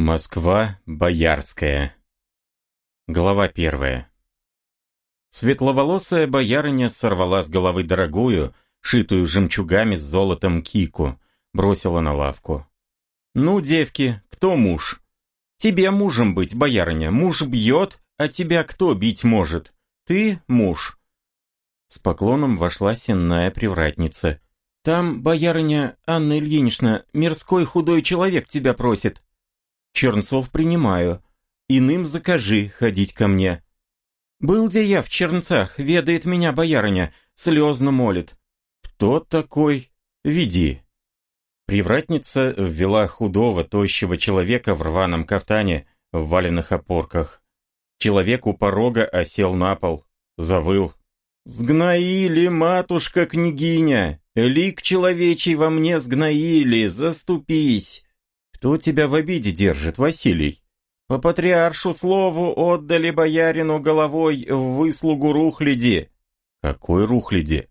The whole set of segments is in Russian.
Москва, Боярская. Глава первая. Светловолосая боярыня сорвала с головы дорогую, шитую жемчугами с золотом кику, бросила на лавку. «Ну, девки, кто муж? Тебе мужем быть, боярыня. Муж бьет, а тебя кто бить может? Ты муж». С поклоном вошла сенная привратница. «Там, боярыня Анна Ильинична, мирской худой человек тебя просит». Чернцов принимаю. Иным закажи ходить ко мне. Был где я в Чернцах, ведает меня боярыня, слезно молит. Кто такой? Веди. Привратница ввела худого, тощего человека в рваном кафтане, в валенных опорках. Человек у порога осел на пол, завыл. «Сгноили, матушка-княгиня! Лик человечий во мне сгноили, заступись!» Кто тебя в обиде держит, Василий? По патриаршу слову отдали боярину головой в выслугу рухляди. Какой рухляди?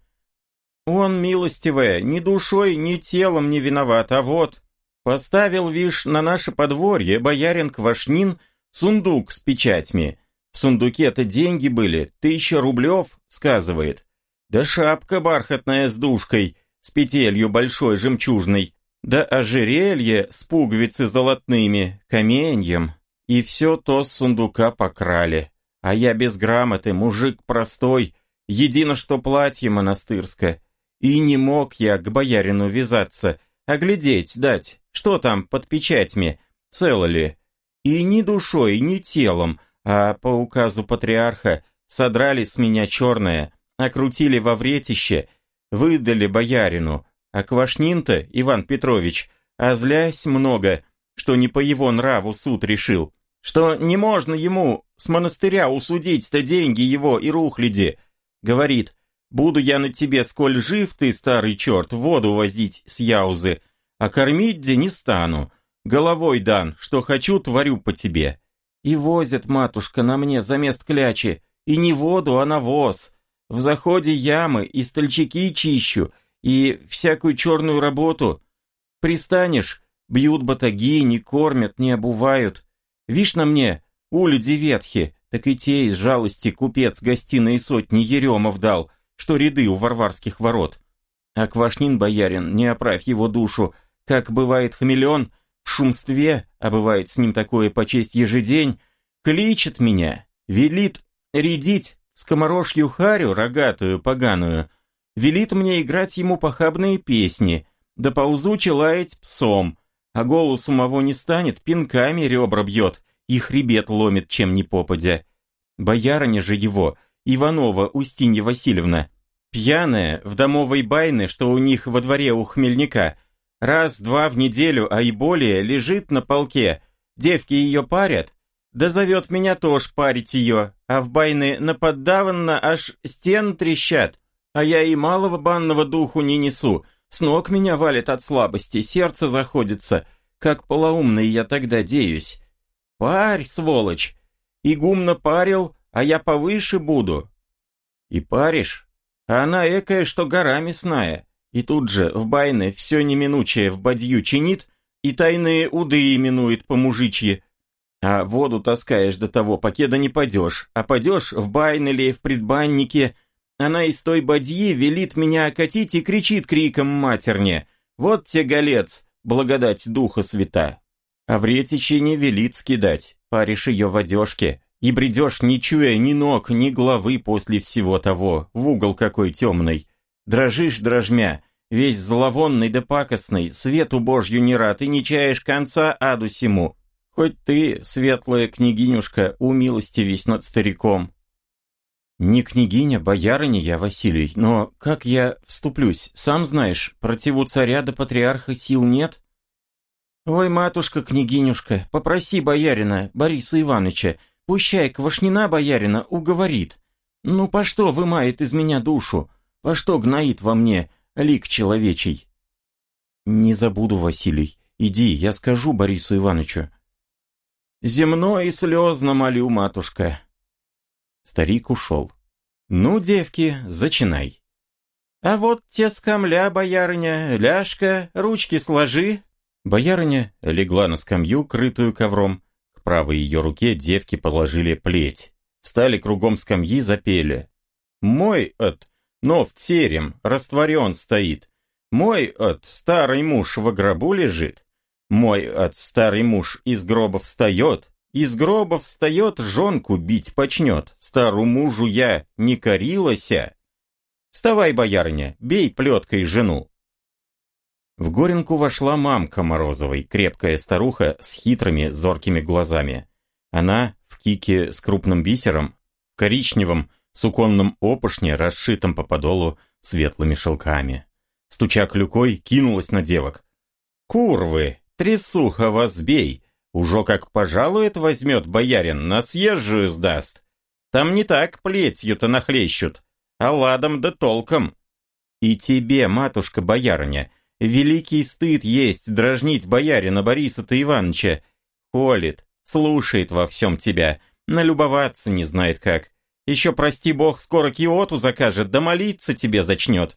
Он, милостивая, ни душой, ни телом не виноват, а вот... Поставил, вишь, на наше подворье боярин Квашнин сундук с печатьми. В сундуке-то деньги были, тысяча рублев, сказывает. Да шапка бархатная с душкой, с петелью большой жемчужной, да ожерелье с пуговицы золотными, каменьем, и все то с сундука покрали. А я без грамоты, мужик простой, едино что платье монастырское. И не мог я к боярину вязаться, а глядеть дать, что там под печатьми, цело ли. И ни душой, ни телом, а по указу патриарха содрали с меня черное, окрутили во вретище, выдали боярину, а Квашнин-то, Иван Петрович, а злясь много, что не по его нраву суд решил, что не можно ему с монастыря усудить-то деньги его и рухляди. Говорит, буду я на тебе, сколь жив ты, старый черт, воду возить с яузы, а кормить где не стану. Головой дан, что хочу, творю по тебе. И возят, матушка, на мне за мест клячи, и не воду, а навоз. В заходе ямы и стольчаки чищу, и всякую черную работу. Пристанешь, бьют батаги, не кормят, не обувают. Вишь на мне, улицы ветхи, так и те из жалости купец гостиной сотни еремов дал, что ряды у варварских ворот. А Квашнин боярин, не оправь его душу, как бывает хамелеон, в шумстве, а бывает с ним такое по честь ежедень, кличет меня, велит рядить скоморожью харю рогатую поганую, велит мне играть ему похабные песни, да ползуче лаять псом, а голос самого не станет, пинками ребра бьет и хребет ломит, чем ни попадя. Боярыня же его, Иванова Устинья Васильевна, пьяная, в домовой байны, что у них во дворе у хмельника, раз-два в неделю, а и более, лежит на полке, девки ее парят, да зовет меня тоже парить ее, а в байны наподдаванно аж стен трещат, а я и малого банного духу не несу. С ног меня валит от слабости, сердце заходится. Как полоумный я тогда деюсь. Парь, сволочь! Игумно парил, а я повыше буду. И паришь? А она экая, что гора мясная. И тут же в байны все неминучее в бадью чинит и тайные уды именует по-мужичьи. А воду таскаешь до того, покеда не падешь, а падешь в байны ли в предбаннике – она из той бадьи велит меня окатить и кричит криком матерне. «Вот те голец, благодать духа свята!» А в ретичи не велит скидать, паришь ее в одежке, и бредешь, не чуя ни ног, ни головы после всего того, в угол какой темный. Дрожишь дрожмя, весь зловонный да пакостный, свету божью не рад, и не чаешь конца аду сему. Хоть ты, светлая княгинюшка, умилостивись над стариком, «Не княгиня, боярыня я, Василий, но как я вступлюсь? Сам знаешь, противу царя да патриарха сил нет». «Ой, матушка-княгинюшка, попроси боярина, Бориса Ивановича, пущай Квашнина боярина уговорит. Ну, по что вымает из меня душу? По что гноит во мне лик человечий?» «Не забуду, Василий. Иди, я скажу Борису Ивановичу». «Земно и слезно молю, матушка», Старик ушел. «Ну, девки, зачинай». «А вот те скамля, боярыня, ляжка, ручки сложи». Боярыня легла на скамью, крытую ковром. К правой ее руке девки положили плеть. Встали кругом скамьи, запели. «Мой от, но в терем, растворен стоит. Мой от, старый муж во гробу лежит. Мой от, старый муж из гроба встает. Из гроба встает, жонку бить почнет. Стару мужу я не корилася. Вставай, боярыня, бей плеткой жену. В Горенку вошла мамка Морозовой, крепкая старуха с хитрыми зоркими глазами. Она в кике с крупным бисером, коричневом суконном опушне, расшитом по подолу светлыми шелками. Стуча клюкой, кинулась на девок. «Курвы, трясуха вас бей! Ужо как пожалует возьмет боярин, на съезжую сдаст. Там не так плетью-то нахлещут, а ладом да толком. И тебе, матушка-боярыня, Великий стыд есть дрожнить боярина Бориса-то Ивановича. Холит, слушает во всем тебя, налюбоваться не знает как. Еще, прости бог, скоро киоту закажет, да молиться тебе зачнет.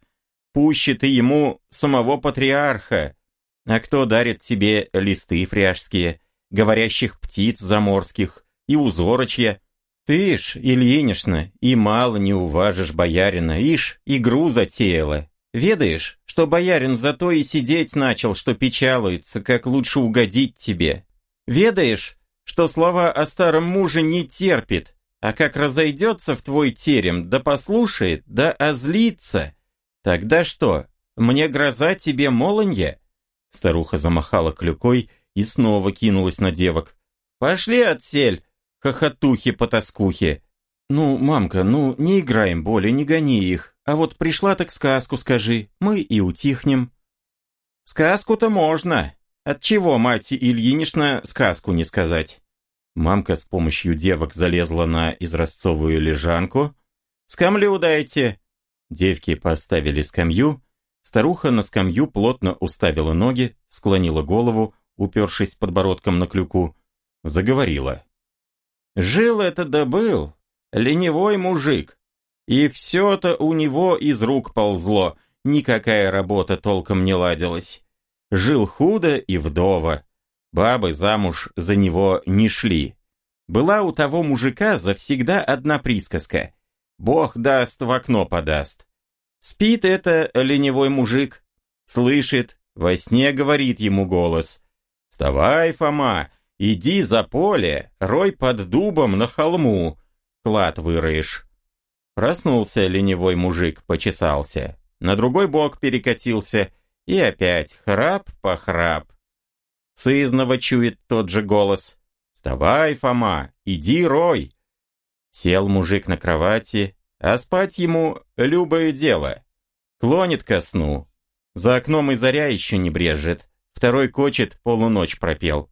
Пуще ты ему самого патриарха. А кто дарит тебе листы фряжские, говорящих птиц заморских и узорочья? Ты ж, Ильинишна, и мало не уважишь боярина, ишь, игру затеяла. Ведаешь, что боярин зато и сидеть начал, что печалуется, как лучше угодить тебе. Ведаешь, что слова о старом муже не терпит, а как разойдется в твой терем, да послушает, да озлится. Тогда что, мне гроза тебе молонья?» Старуха замахала клюкой и снова кинулась на девок. «Пошли отсель, хохотухи-потаскухи!» «Ну, мамка, ну, не играем более, не гони их. А вот пришла так сказку скажи, мы и утихнем. Сказку-то можно. Отчего мать Ильинична сказку не сказать? Мамка с помощью девок залезла на изразцовую лежанку. «Скамлю дайте!» Девки поставили скамью. Старуха на скамью плотно уставила ноги, склонила голову, упершись подбородком на клюку. Заговорила. «Жил это да был, ленивой мужик. И все-то у него из рук ползло, никакая работа толком не ладилась. Жил худо и вдова. Бабы замуж за него не шли. Была у того мужика завсегда одна присказка. Бог даст, в окно подаст. Спит это ленивой мужик. Слышит, во сне говорит ему голос. «Вставай, Фома, иди за поле, рой под дубом на холму, клад выроешь». Проснулся ленивой мужик, почесался. На другой бок перекатился. И опять храп по храп. Сызново чует тот же голос. «Вставай, Фома, иди рой!» Сел мужик на кровати, а спать ему любое дело. Клонит ко сну. За окном и заря еще не брежет. Второй кочет, полуночь пропел.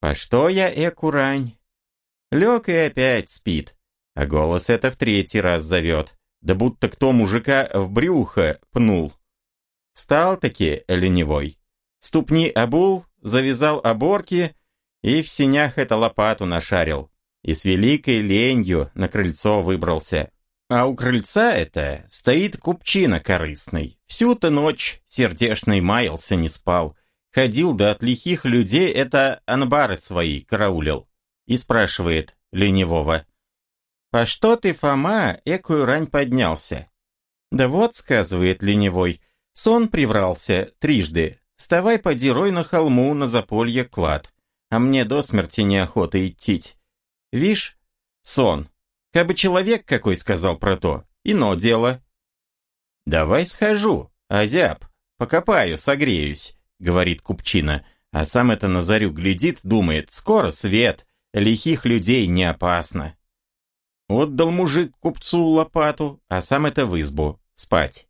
«По что я экурань?» Лег и опять спит. А голос это в третий раз зовет, да будто кто мужика в брюхо пнул. Встал-таки ленивой. Ступни обул, завязал оборки и в синях это лопату нашарил. И с великой ленью на крыльцо выбрался. А у крыльца это стоит купчина корыстный. Всю-то ночь сердешный маялся, не спал. Ходил да от лихих людей это анбары свои караулил. И спрашивает ленивого. «По что ты, Фома, экую рань поднялся?» «Да вот», — сказывает ленивой, — «сон приврался трижды. Вставай, поди рой на холму, на заполье клад. А мне до смерти неохота идти. Вишь, сон. Кабы человек какой сказал про то, ино дело». «Давай схожу, озяб, покопаю, согреюсь», — говорит купчина, а сам это на зарю глядит, думает, скоро свет, лихих людей не опасно. Отдал мужик купцу лопату, а сам это в избу, спать.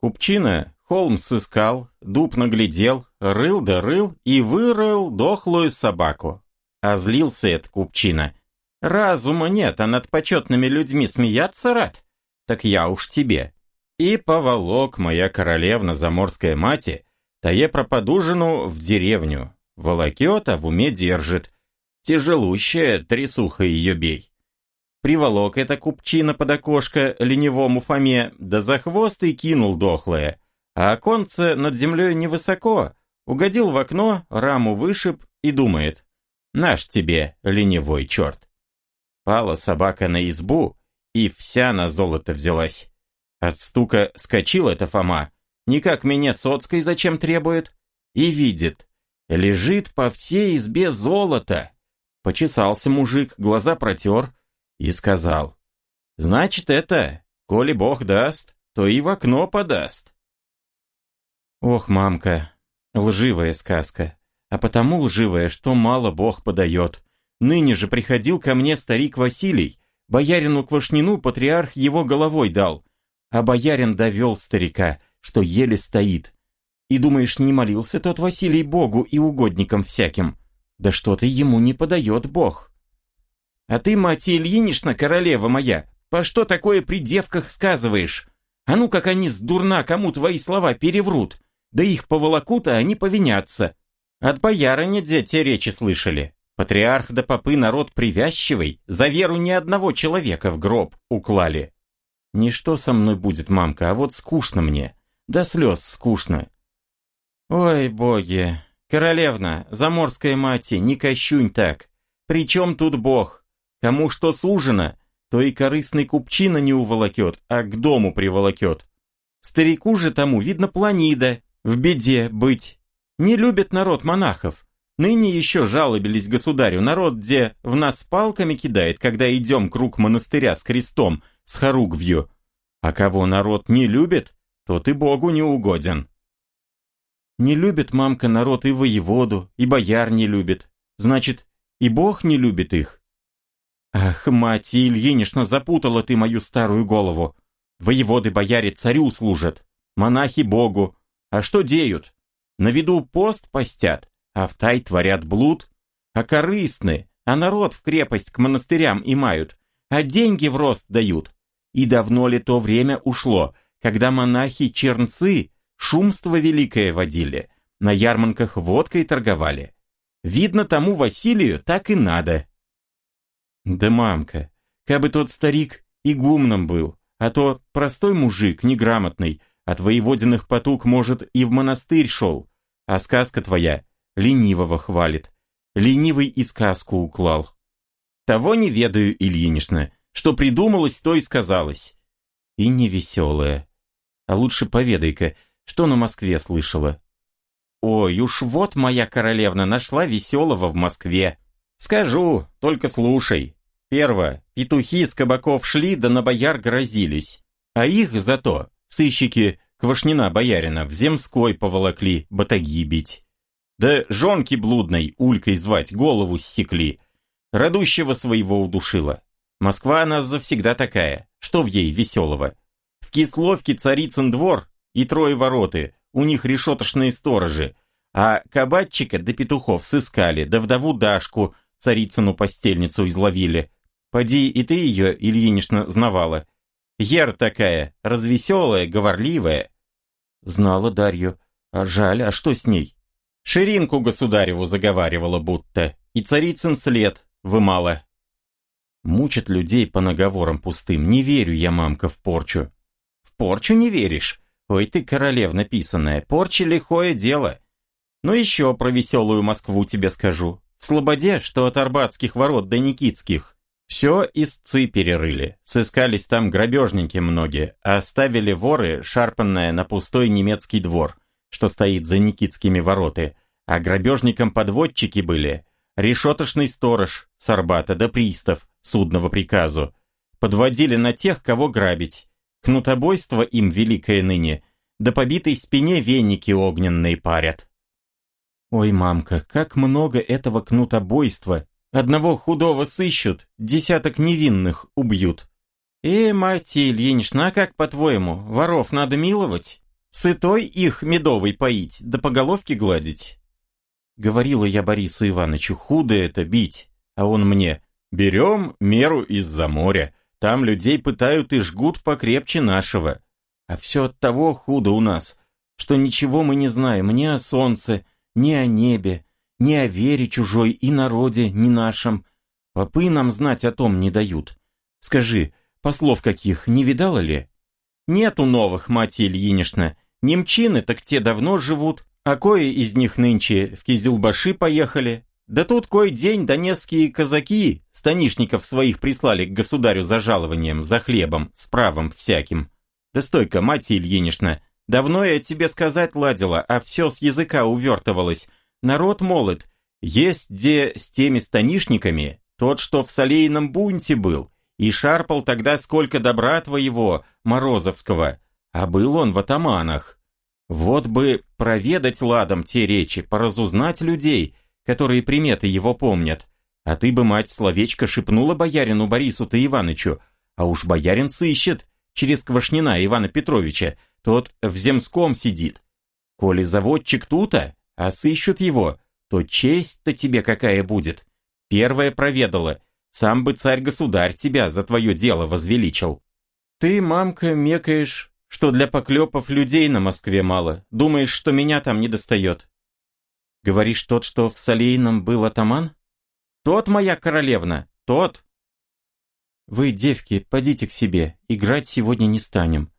Купчина холм сыскал, дуб наглядел, рыл да рыл и вырыл дохлую собаку. А злился этот купчина. Разума нет, а над почетными людьми смеяться рад? Так я уж тебе. И поволок моя королевна заморская мати, тае пропадужину в деревню. Волокет, а в уме держит. Тяжелущая трясуха ее бей. Приволок это купчина под окошко ленивому Фоме, да за хвост и кинул дохлое. А оконце над землей невысоко, Угодил в окно, раму вышиб и думает. Наш тебе, ленивой черт. Пала собака на избу, и вся на золото взялась. От стука скочил это Фома, никак меня соцкой зачем требует, и видит, лежит по всей избе золото. Почесался мужик, глаза протер и сказал, «Значит, это, коли Бог даст, то и в окно подаст». Ох, мамка, лживая сказка, а потому лживая, что мало Бог подает. Ныне же приходил ко мне старик Василий, боярину Квашнину патриарх его головой дал, а боярин довел старика, что еле стоит. И думаешь, не молился тот Василий Богу и угодникам всяким? Да что-то ему не подает Бог. А ты, мать Ильинична, королева моя, по что такое при девках сказываешь? А ну, как они с дурна кому твои слова переврут, да их поволокут, а они повинятся. От боярыни те речи слышали. Патриарх да попы народ привязчивый, за веру ни одного человека в гроб уклали. Ничто со мной будет, мамка, а вот скучно мне. До слез скучно. Ой, боги, королевна, заморская мать, не кощунь так. Причем тут бог? Кому что сужено, то и корыстный купчина не уволокет, а к дому приволокет. Старику же тому, видно, планида, в беде быть. Не любит народ монахов. Ныне еще жалобились государю, народ где в нас палками кидает, когда идем круг монастыря с крестом, с хоругвью. А кого народ не любит, тот и Богу не угоден. Не любит мамка народ и воеводу, и бояр не любит. Значит, и Бог не любит их. Ах, мать Ильинична, запутала ты мою старую голову. Воеводы-бояре царю служат, монахи Богу. А что деют? На виду пост постят, а в тай творят блуд. А корыстны, а народ в крепость к монастырям имают, а деньги в рост дают. И давно ли то время ушло, когда монахи-чернцы шумство великое водили, на ярмарках водкой торговали. Видно, тому Василию так и надо. Да мамка, кабы тот старик игумном был, а то простой мужик, неграмотный, от воеводиных потуг, может, и в монастырь шел, а сказка твоя ленивого хвалит. Ленивый и сказку уклал. Того не ведаю, Ильинична, что придумалось, то и сказалось. И невеселое. А лучше поведай-ка, что на Москве слышала. Ой, уж вот моя королевна нашла веселого в Москве. Скажу, только слушай. Первое, петухи с кабаков шли, да на бояр грозились. А их зато сыщики Квашнина боярина в земской поволокли батаги бить. Да жонки блудной улькой звать голову ссекли. Радущего своего удушила. Москва она завсегда такая, что в ей веселого. В Кисловке царицын двор и трое вороты, у них решеточные сторожи, а кабачика до петухов сыскали, да вдову Дашку, царицыну постельницу изловили. Поди и ты ее, Ильинична, знавала. Ер такая, развеселая, говорливая. Знала Дарью. А жаль, а что с ней? Ширинку государеву заговаривала будто, и царицын след вымала. Мучат людей по наговорам пустым. Не верю я, мамка, в порчу. В порчу не веришь? Ой ты, королев написанная, порча лихое дело. Ну еще про веселую Москву тебе скажу. В Слободе, что от Арбатских ворот до Никитских, все истцы перерыли. Сыскались там грабежники многие, а оставили воры шарпанное на пустой немецкий двор, что стоит за Никитскими вороты, а грабежникам подводчики были, решеточный сторож с Арбата да пристав, судного приказу. Подводили на тех, кого грабить. Кнутобойство им великое ныне, да побитой спине веники огненные парят. Ой, мамка, как много этого кнутобойства. Одного худого сыщут, десяток невинных убьют. Э, мать Ильинична, а как по-твоему, воров надо миловать? Сытой их медовый поить, да по головке гладить? Говорила я Борису Ивановичу, худо это бить, а он мне, Берем меру из-за моря. Там людей пытают и жгут покрепче нашего. А все от того худо у нас, что ничего мы не знаем ни о солнце, ни о небе, ни о вере чужой и народе, ни нашем. Попы нам знать о том не дают. Скажи, послов каких не видала ли? Нету новых, мать Ильинична. Немчины так те давно живут, А кое из них нынче в Кизилбаши поехали. Да тут кой день донецкие казаки станишников своих прислали к государю за жалованием, за хлебом, с правом всяким. Да стойка, мать Ильинична, давно я тебе сказать ладила, а все с языка увертывалось. Народ молод, есть где с теми станишниками, тот, что в Солейном бунте был, и шарпал тогда сколько добра твоего, Морозовского, а был он в атаманах. Вот бы проведать ладом те речи, поразузнать людей, которые приметы его помнят. А ты бы, мать, словечко шепнула боярину Борису-то Иванычу, а уж боярин сыщет через Квашнина Ивана Петровича, тот в земском сидит. Коли заводчик тута, а сыщут его, то честь-то тебе какая будет. Первая проведала, сам бы царь-государь тебя за твое дело возвеличил. Ты, мамка, мекаешь, что для поклепов людей на Москве мало. Думаешь, что меня там не достает? Говоришь, тот, что в Солейном был атаман? Тот, моя королевна, тот. Вы, девки, подите к себе, играть сегодня не станем.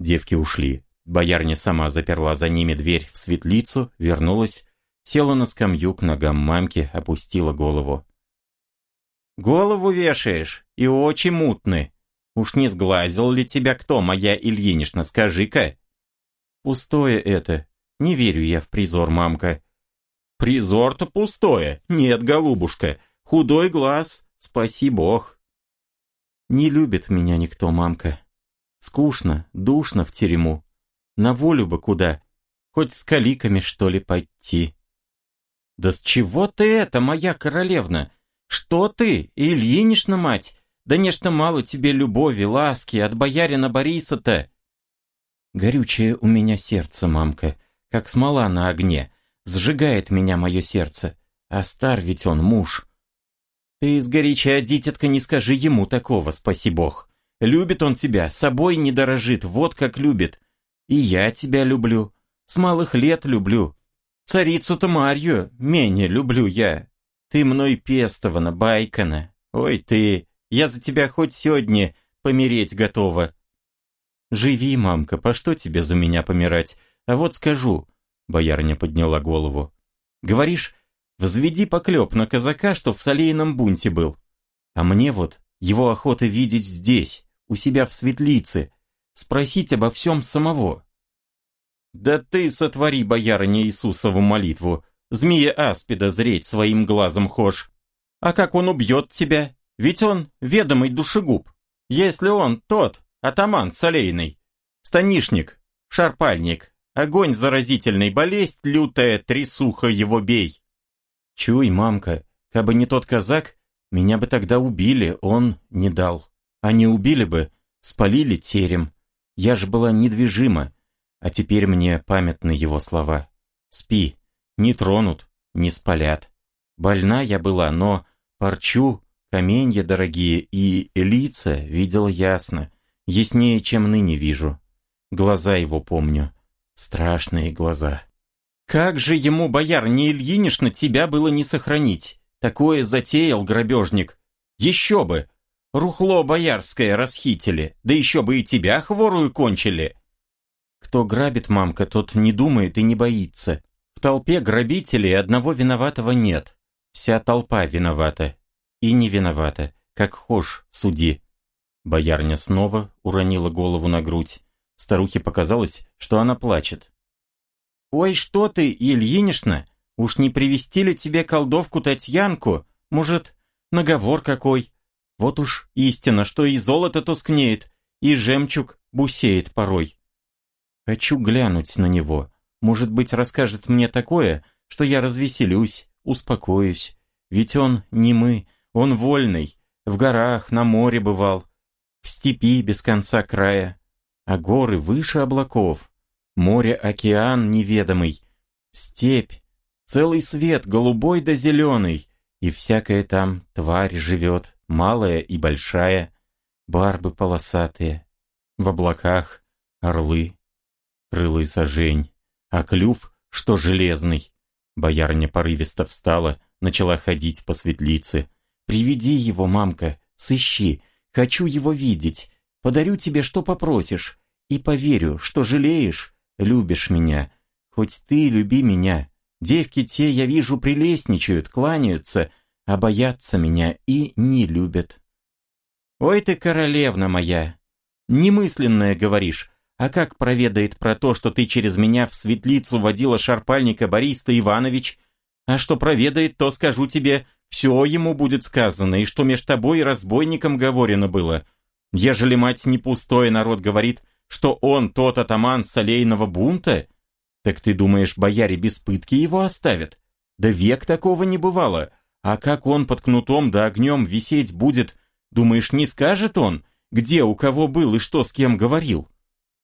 Девки ушли. Боярня сама заперла за ними дверь в светлицу, вернулась, села на скамью к ногам мамки, опустила голову. «Голову вешаешь, и очи мутны», Уж не сглазил ли тебя кто, моя Ильинична, скажи-ка?» «Пустое это. Не верю я в призор, мамка». «Призор-то пустое. Нет, голубушка. Худой глаз. Спаси бог». «Не любит меня никто, мамка. Скучно, душно в терему. На волю бы куда. Хоть с каликами, что ли, пойти». «Да с чего ты это, моя королевна? Что ты, Ильинична мать? Да нечто мало тебе любови, ласки от боярина Бориса-то. Горючее у меня сердце, мамка, как смола на огне. Сжигает меня мое сердце. А стар ведь он муж. Ты сгоряча, дитятка, не скажи ему такого, спаси бог. Любит он тебя, собой не дорожит, вот как любит. И я тебя люблю. С малых лет люблю. Царицу-то Марью менее люблю я. Ты мной пестована, байкана. Ой ты, я за тебя хоть сегодня помереть готова». «Живи, мамка, по что тебе за меня помирать? А вот скажу». Боярня подняла голову. «Говоришь, взведи поклеп на казака, что в солейном бунте был. А мне вот его охота видеть здесь, у себя в светлице, спросить обо всем самого». «Да ты сотвори, боярыня Иисусову молитву, змея аспида зреть своим глазом хошь. А как он убьет тебя, ведь он ведомый душегуб. Если он тот, атаман солейный, станишник, шарпальник, огонь заразительный, болезнь лютая, трясуха его бей. Чуй, мамка, кабы не тот казак, меня бы тогда убили, он не дал. А не убили бы, спалили терем. Я же была недвижима, а теперь мне памятны его слова. Спи, не тронут, не спалят. Больна я была, но парчу Каменья дорогие и лица видел ясно, яснее, чем ныне вижу. Глаза его помню, страшные глаза. Как же ему, бояр, не Ильинишна, тебя было не сохранить? Такое затеял грабежник. Еще бы! Рухло боярское расхитили, да еще бы и тебя хворую кончили. Кто грабит, мамка, тот не думает и не боится. В толпе грабителей одного виноватого нет. Вся толпа виновата, и не виновата, как хошь, суди. Боярня снова уронила голову на грудь. Старухе показалось, что она плачет. «Ой, что ты, Ильинишна, уж не привести ли тебе колдовку Татьянку? Может, наговор какой? Вот уж истина, что и золото тускнеет, и жемчуг бусеет порой. Хочу глянуть на него. Может быть, расскажет мне такое, что я развеселюсь, успокоюсь. Ведь он не мы, он вольный, в горах, на море бывал, в степи без конца края, а горы выше облаков, море-океан неведомый, степь, целый свет голубой да зеленый, и всякая там тварь живет, малая и большая, барбы полосатые, в облаках орлы, крылый сажень, а клюв, что железный. Боярня порывисто встала, начала ходить по светлице, Приведи его, мамка, сыщи. Хочу его видеть. Подарю тебе, что попросишь. И поверю, что жалеешь, любишь меня. Хоть ты люби меня. Девки те, я вижу, прелестничают, кланяются, а боятся меня и не любят. Ой ты, королевна моя, немысленное говоришь, а как проведает про то, что ты через меня в светлицу водила шарпальника Бориста Иванович, а что проведает, то скажу тебе, все ему будет сказано, и что меж тобой и разбойником говорено было. Ежели мать не пустой народ говорит, что он тот атаман солейного бунта, так ты думаешь, бояре без пытки его оставят? Да век такого не бывало. А как он под кнутом да огнем висеть будет, думаешь, не скажет он, где у кого был и что с кем говорил?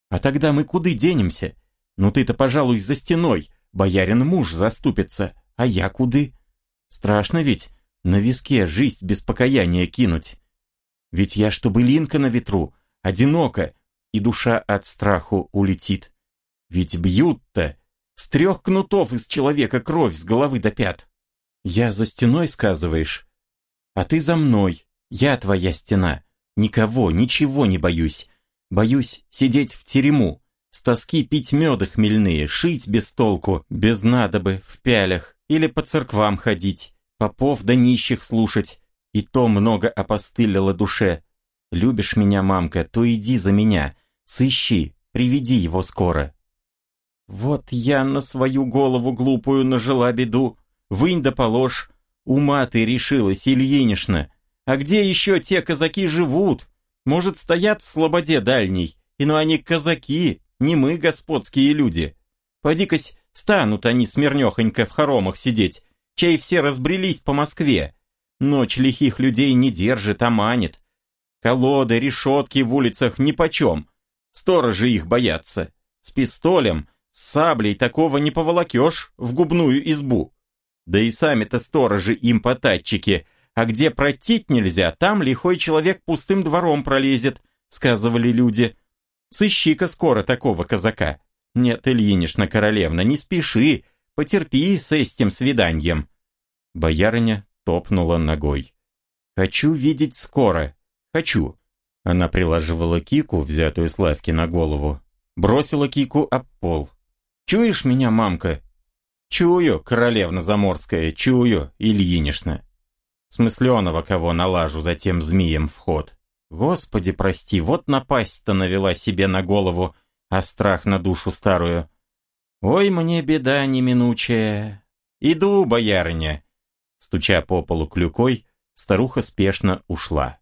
А тогда мы куды денемся? Ну ты-то, пожалуй, за стеной, боярин муж заступится, а я куды? Страшно ведь на виске жизнь без покаяния кинуть. Ведь я, чтобы линка на ветру, одиноко, и душа от страху улетит. Ведь бьют-то с трех кнутов из человека кровь с головы до пят. Я за стеной сказываешь, а ты за мной, я твоя стена. Никого, ничего не боюсь. Боюсь сидеть в терему, с тоски пить меды хмельные, шить без толку, без надобы, в пялях, или по церквам ходить, попов да нищих слушать. И то много опостылило душе. Любишь меня, мамка, то иди за меня, сыщи, приведи его скоро. Вот я на свою голову глупую нажила беду. Вынь да положь. Ума ты решилась, Ильинишна. А где еще те казаки живут? Может, стоят в слободе дальней? И но они казаки, не мы, господские люди. Поди-кась, станут они смирнехонько в хоромах сидеть, чей все разбрелись по Москве. Ночь лихих людей не держит, а манит. Колоды, решетки в улицах нипочем. Сторожи их боятся. С пистолем, с саблей такого не поволокешь в губную избу. Да и сами-то сторожи импотатчики, а где протить нельзя, там лихой человек пустым двором пролезет, сказывали люди. Сыщи-ка скоро такого казака. Нет, Ильинишна королевна, не спеши, потерпи с этим свиданьем. Боярыня топнула ногой. Хочу видеть скоро, хочу. Она приложивала кику, взятую с лавки на голову, бросила кику об пол. Чуешь меня, мамка? Чую, королевна заморская, чую, Ильинишна. Смысленого кого налажу за тем змеем вход. Господи, прости, вот напасть-то навела себе на голову, а страх на душу старую. Ой, мне беда неминучая. Иду, боярыня. Стуча по полу клюкой, старуха спешно ушла.